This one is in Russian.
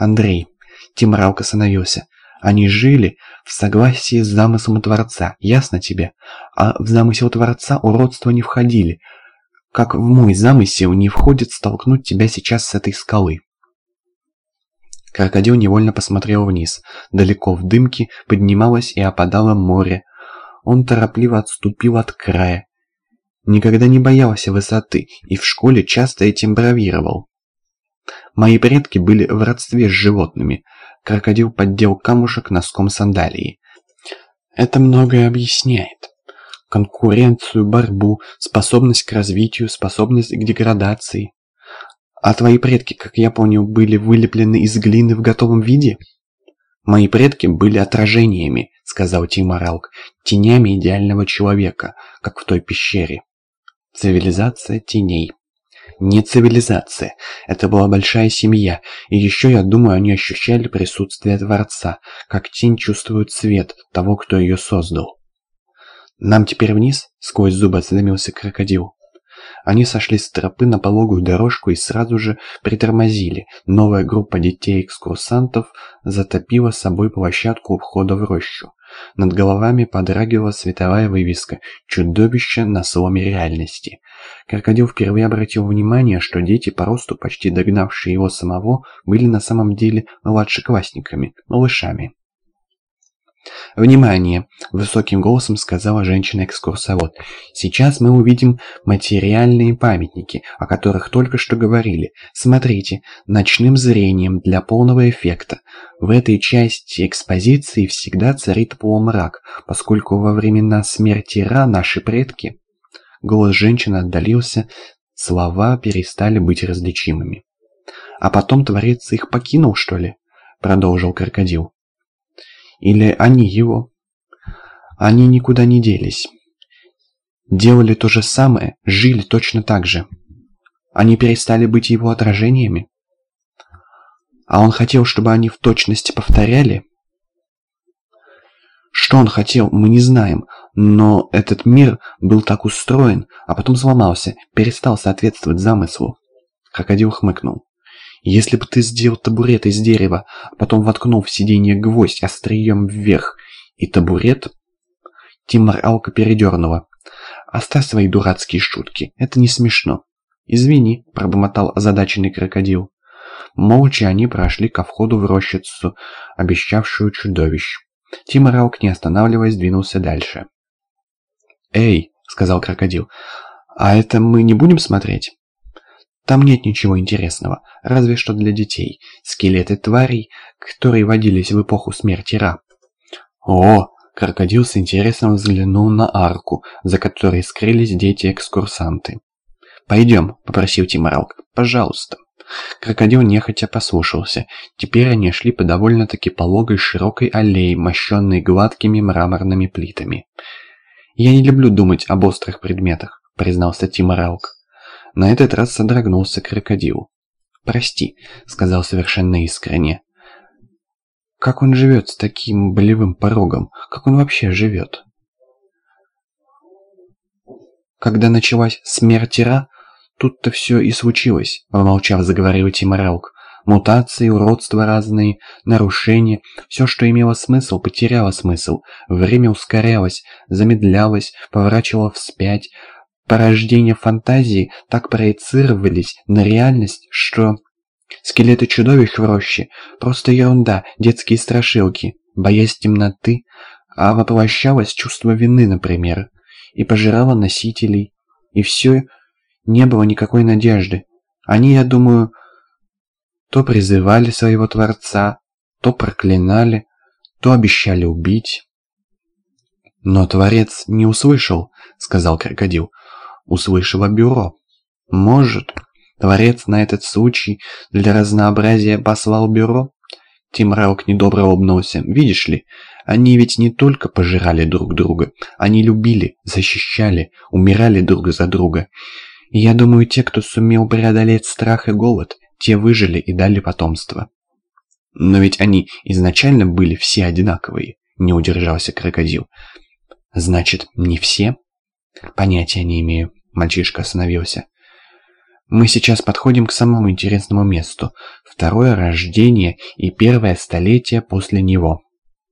Андрей. Тимралк остановился. Они жили в согласии с замыслом Творца, ясно тебе? А в замысел Творца уродства не входили, как в мой замысел не входит столкнуть тебя сейчас с этой скалы. Крокодил невольно посмотрел вниз. Далеко в дымке поднималось и опадало море. Он торопливо отступил от края. Никогда не боялся высоты и в школе часто этим бравировал. Мои предки были в родстве с животными. Крокодил поддел камушек носком сандалии. Это многое объясняет. Конкуренцию, борьбу, способность к развитию, способность к деградации. А твои предки, как я понял, были вылеплены из глины в готовом виде? Мои предки были отражениями, сказал Тимаралк, тенями идеального человека, как в той пещере. Цивилизация теней. Не цивилизация. Это была большая семья, и еще, я думаю, они ощущали присутствие Творца, как тень чувствует свет того, кто ее создал. «Нам теперь вниз?» — сквозь зубы осведомился крокодил. Они сошли с тропы на пологую дорожку и сразу же притормозили. Новая группа детей-экскурсантов затопила собой площадку у входа в рощу. Над головами подрагивала световая вывеска «Чудовище на сломе реальности». Крокодил впервые обратил внимание, что дети по росту, почти догнавшие его самого, были на самом деле младшеклассниками, малышами. «Внимание!» – высоким голосом сказала женщина-экскурсовод. «Сейчас мы увидим материальные памятники, о которых только что говорили. Смотрите, ночным зрением для полного эффекта. В этой части экспозиции всегда царит полумрак, поскольку во времена смерти Ра наши предки...» Голос женщины отдалился, слова перестали быть различимыми. «А потом Творец их покинул, что ли?» – продолжил крокодил. Или они его? Они никуда не делись. Делали то же самое, жили точно так же. Они перестали быть его отражениями? А он хотел, чтобы они в точности повторяли? Что он хотел, мы не знаем, но этот мир был так устроен, а потом сломался, перестал соответствовать замыслу. Крокодил хмыкнул. Если бы ты сделал табурет из дерева, а потом воткнул в сиденье гвоздь острием вверх, и табурет... Тимар Алка передернула. «Оставь свои дурацкие шутки, это не смешно». «Извини», — пробормотал озадаченный крокодил. Молча они прошли ко входу в рощицу, обещавшую чудовищ. Тимар Алк, не останавливаясь, двинулся дальше. «Эй», — сказал крокодил, — «а это мы не будем смотреть?» Там нет ничего интересного, разве что для детей. Скелеты тварей, которые водились в эпоху смерти Ра. О, крокодил с интересом взглянул на арку, за которой скрылись дети-экскурсанты. «Пойдем», — попросил Тимаралк, — «пожалуйста». Крокодил нехотя послушался. Теперь они шли по довольно-таки пологой широкой аллее, мощенной гладкими мраморными плитами. «Я не люблю думать об острых предметах», — признался Тимаралк. На этот раз содрогнулся крокодил. «Прости», — сказал совершенно искренне. «Как он живет с таким болевым порогом? Как он вообще живет?» Когда началась смерть Ира, тут-то все и случилось, помолчав, заговорил Тимараук. Мутации, уродства разные, нарушения, все, что имело смысл, потеряло смысл. Время ускорялось, замедлялось, поворачивало вспять, порождения фантазии так проецировались на реальность, что... Скелеты чудовищ в роще – просто ерунда, детские страшилки, боясь темноты, а воплощалось чувство вины, например, и пожирало носителей, и все, не было никакой надежды. Они, я думаю, то призывали своего Творца, то проклинали, то обещали убить. «Но Творец не услышал», — сказал крокодил услышало бюро. Может, Творец на этот случай для разнообразия послал бюро? Тим Раук недобро улыбнулся. Видишь ли, они ведь не только пожирали друг друга, они любили, защищали, умирали друг за друга. Я думаю, те, кто сумел преодолеть страх и голод, те выжили и дали потомство. Но ведь они изначально были все одинаковые, не удержался крокодил. Значит, не все? Понятия не имею. Мальчишка остановился. Мы сейчас подходим к самому интересному месту. Второе рождение и первое столетие после него.